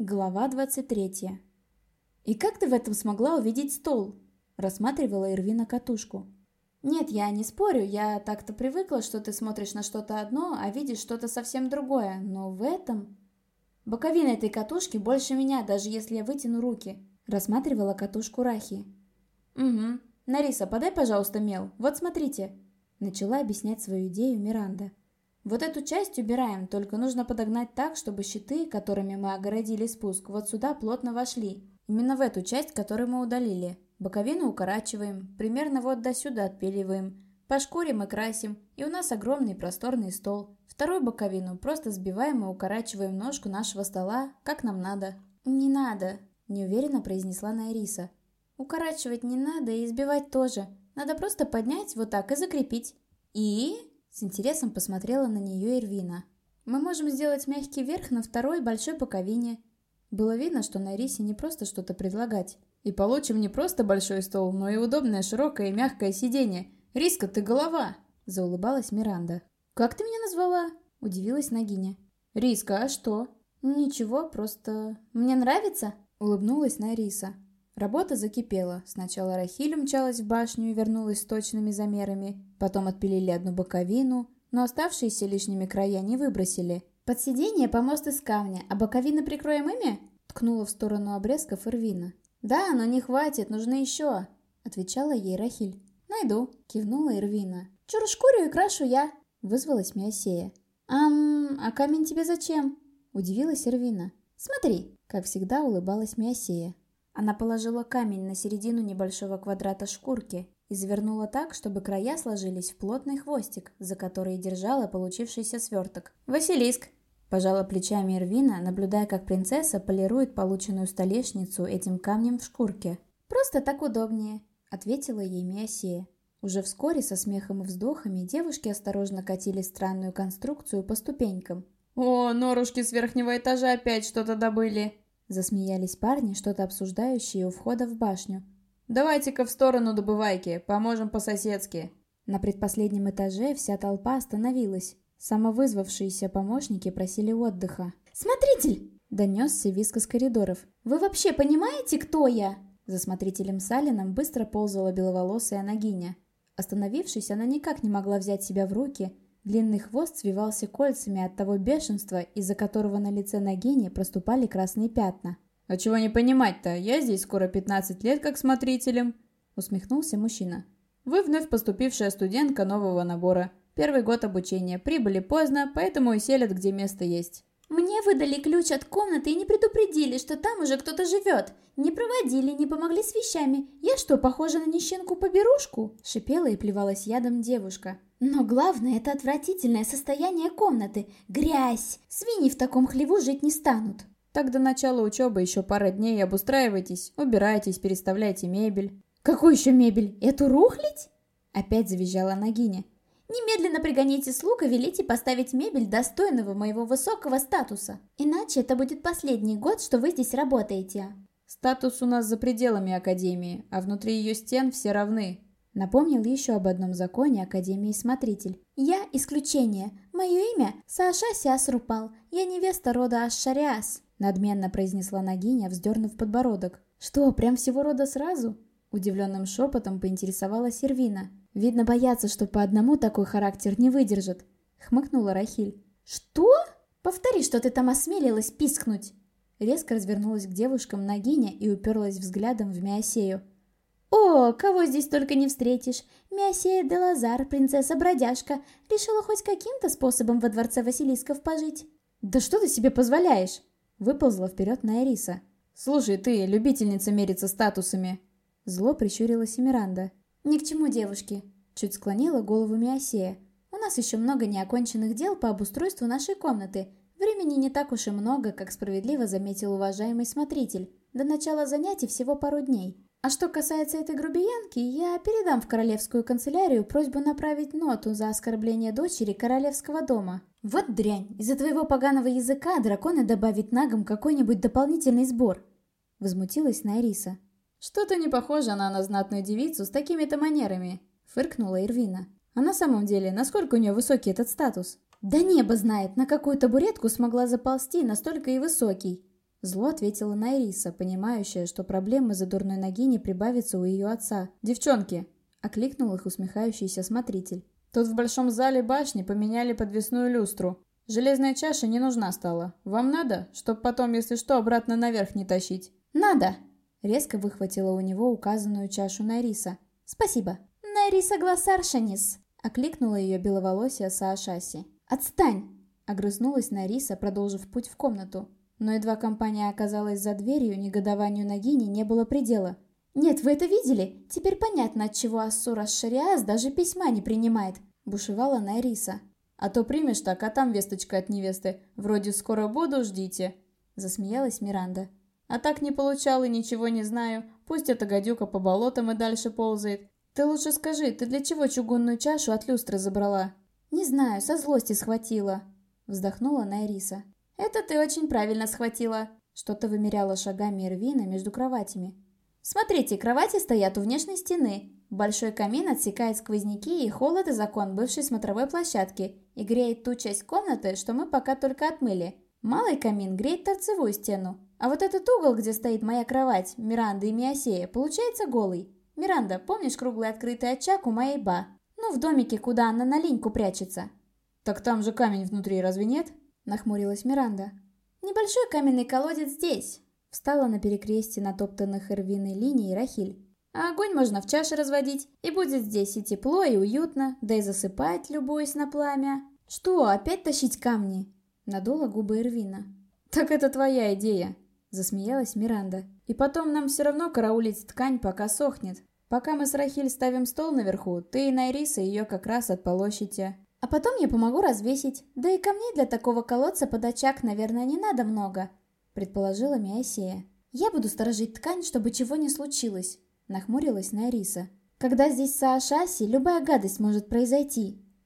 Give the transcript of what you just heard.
Глава 23. «И как ты в этом смогла увидеть стол?» Рассматривала Ирвина катушку. «Нет, я не спорю, я так-то привыкла, что ты смотришь на что-то одно, а видишь что-то совсем другое, но в этом...» «Боковина этой катушки больше меня, даже если я вытяну руки», рассматривала катушку Рахи. «Угу. Нариса, подай, пожалуйста, мел. Вот смотрите», начала объяснять свою идею Миранда. Вот эту часть убираем, только нужно подогнать так, чтобы щиты, которыми мы огородили спуск, вот сюда плотно вошли. Именно в эту часть, которую мы удалили. Боковину укорачиваем, примерно вот до сюда отпиливаем. Пошкурим и красим, и у нас огромный просторный стол. Вторую боковину просто сбиваем и укорачиваем ножку нашего стола, как нам надо. «Не надо», – неуверенно произнесла Найриса. «Укорачивать не надо и избивать тоже. Надо просто поднять вот так и закрепить». «И?» С интересом посмотрела на нее Ирвина. «Мы можем сделать мягкий верх на второй большой боковине». Было видно, что на Рисе не просто что-то предлагать. «И получим не просто большой стол, но и удобное, широкое и мягкое сиденье. Риска, ты голова!» Заулыбалась Миранда. «Как ты меня назвала?» Удивилась Нагиня. «Риска, а что?» «Ничего, просто... Мне нравится?» Улыбнулась Нариса. Работа закипела. Сначала Рахиль умчалась в башню и вернулась с точными замерами, потом отпилили одну боковину, но оставшиеся лишними края не выбросили. «Под сиденье помост из камня, а боковины прикроем ими?» ткнула в сторону обрезков Ирвина. «Да, но не хватит, нужно еще», — отвечала ей Рахиль. «Найду», — кивнула Ирвина. «Чур шкурю и крашу я», — вызвалась Миосея. «Ам, а камень тебе зачем?» — удивилась Ирвина. «Смотри», — как всегда улыбалась Миосея. Она положила камень на середину небольшого квадрата шкурки и завернула так, чтобы края сложились в плотный хвостик, за который держала получившийся сверток. «Василиск!» – пожала плечами Ирвина, наблюдая, как принцесса полирует полученную столешницу этим камнем в шкурке. «Просто так удобнее», – ответила ей Миосея. Уже вскоре со смехом и вздохами девушки осторожно катили странную конструкцию по ступенькам. «О, норушки с верхнего этажа опять что-то добыли!» Засмеялись парни, что-то обсуждающие у входа в башню. «Давайте-ка в сторону добывайки, поможем по-соседски». На предпоследнем этаже вся толпа остановилась. Самовызвавшиеся помощники просили отдыха. «Смотритель!» – донесся виск из коридоров. «Вы вообще понимаете, кто я?» За смотрителем Салином быстро ползала беловолосая Нагиня. Остановившись, она никак не могла взять себя в руки – Длинный хвост свивался кольцами от того бешенства, из-за которого на лице Нагини проступали красные пятна. «А чего не понимать-то? Я здесь скоро 15 лет как смотрителем», — усмехнулся мужчина. «Вы вновь поступившая студентка нового набора. Первый год обучения. Прибыли поздно, поэтому и селят, где место есть». «Мне выдали ключ от комнаты и не предупредили, что там уже кто-то живет. Не проводили, не помогли с вещами. Я что, похожа на нищенку-поберушку?» Шипела и плевалась ядом девушка. «Но главное, это отвратительное состояние комнаты. Грязь! Свиньи в таком хлеву жить не станут». «Так до начала учебы еще пара дней обустраивайтесь, убирайтесь, переставляйте мебель». «Какую еще мебель? Эту рухлить?» Опять завизжала Нагиня. Немедленно пригоните слуг и велите поставить мебель достойного моего высокого статуса. Иначе это будет последний год, что вы здесь работаете. Статус у нас за пределами Академии, а внутри ее стен все равны. Напомнил еще об одном законе Академии Смотритель. «Я исключение. Мое имя Саша Сиасрупал. Я невеста рода Ашшариас», — надменно произнесла Нагиня, вздернув подбородок. «Что, прям всего рода сразу?» Удивленным шепотом поинтересовалась Сервина. «Видно, боятся, что по одному такой характер не выдержит», — хмыкнула Рахиль. «Что? Повтори, что ты там осмелилась пискнуть!» Резко развернулась к девушкам Нагиня и уперлась взглядом в Миосею. «О, кого здесь только не встретишь! Миосея де Лазар, принцесса-бродяжка, решила хоть каким-то способом во дворце Василисков пожить». «Да что ты себе позволяешь?» Выползла вперед Найриса. «Слушай, ты, любительница мериться статусами!» Зло прищурилась Миранда. «Ни к чему, девушки!» Чуть склонила голову Миосея. «У нас еще много неоконченных дел по обустройству нашей комнаты. Времени не так уж и много, как справедливо заметил уважаемый смотритель. До начала занятий всего пару дней. А что касается этой грубиянки, я передам в королевскую канцелярию просьбу направить ноту за оскорбление дочери королевского дома. Вот дрянь, из-за твоего поганого языка драконы добавить нагам какой-нибудь дополнительный сбор. Возмутилась Найриса. «Что-то не похоже она на знатную девицу с такими-то манерами», — фыркнула Ирвина. «А на самом деле, насколько у нее высокий этот статус?» «Да небо знает, на какую табуретку смогла заползти, настолько и высокий», Зло ответила Найриса, понимающая, что проблемы за дурной ноги не прибавится у ее отца. «Девчонки!» — окликнул их усмехающийся смотритель. «Тут в большом зале башни поменяли подвесную люстру. Железная чаша не нужна стала. Вам надо, чтоб потом, если что, обратно наверх не тащить?» «Надо!» — резко выхватила у него указанную чашу Найриса. «Спасибо!» «Найриса Глассаршанис!» — окликнула ее беловолосия Саашаси. «Отстань!» — огрызнулась Найриса, продолжив путь в комнату. Но едва компания оказалась за дверью, негодованию Нагини не было предела. «Нет, вы это видели? Теперь понятно, отчего Ассура Шариас даже письма не принимает», — бушевала Найриса. «А то примешь так, а там весточка от невесты. Вроде «скоро буду, ждите», — засмеялась Миранда. «А так не получал и ничего не знаю. Пусть эта гадюка по болотам и дальше ползает. Ты лучше скажи, ты для чего чугунную чашу от люстры забрала?» «Не знаю, со злости схватила», — вздохнула Найриса. «Это ты очень правильно схватила», — что-то вымеряла шагами Эрвина между кроватями. «Смотрите, кровати стоят у внешней стены. Большой камин отсекает сквозняки и холод из окон бывшей смотровой площадки и греет ту часть комнаты, что мы пока только отмыли. Малый камин греет торцевую стену, а вот этот угол, где стоит моя кровать, Миранда и Миосея, получается голый. Миранда, помнишь круглый открытый очаг у моей ба? Ну, в домике, куда она на линьку прячется». «Так там же камень внутри, разве нет?» Нахмурилась Миранда. «Небольшой каменный колодец здесь!» Встала на перекрестье натоптанных эрвиной линий Рахиль. «А огонь можно в чаше разводить, и будет здесь и тепло, и уютно, да и засыпать, любуясь на пламя. Что, опять тащить камни?» Надула губы Эрвина. «Так это твоя идея!» Засмеялась Миранда. «И потом нам все равно караулить ткань, пока сохнет. Пока мы с Рахиль ставим стол наверху, ты и Найриса ее как раз отполощите. А потом я помогу развесить. Да и камней для такого колодца под очаг, наверное, не надо много», — предположила Миосея. «Я буду сторожить ткань, чтобы чего не случилось», — нахмурилась Найриса. «Когда здесь Саашаси, любая гадость может произойти.